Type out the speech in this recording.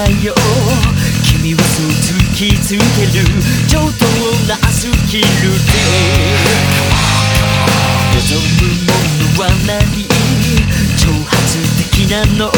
ないよ。君はそう突きつける。上等なスキルで。望むものは何？挑発的なの。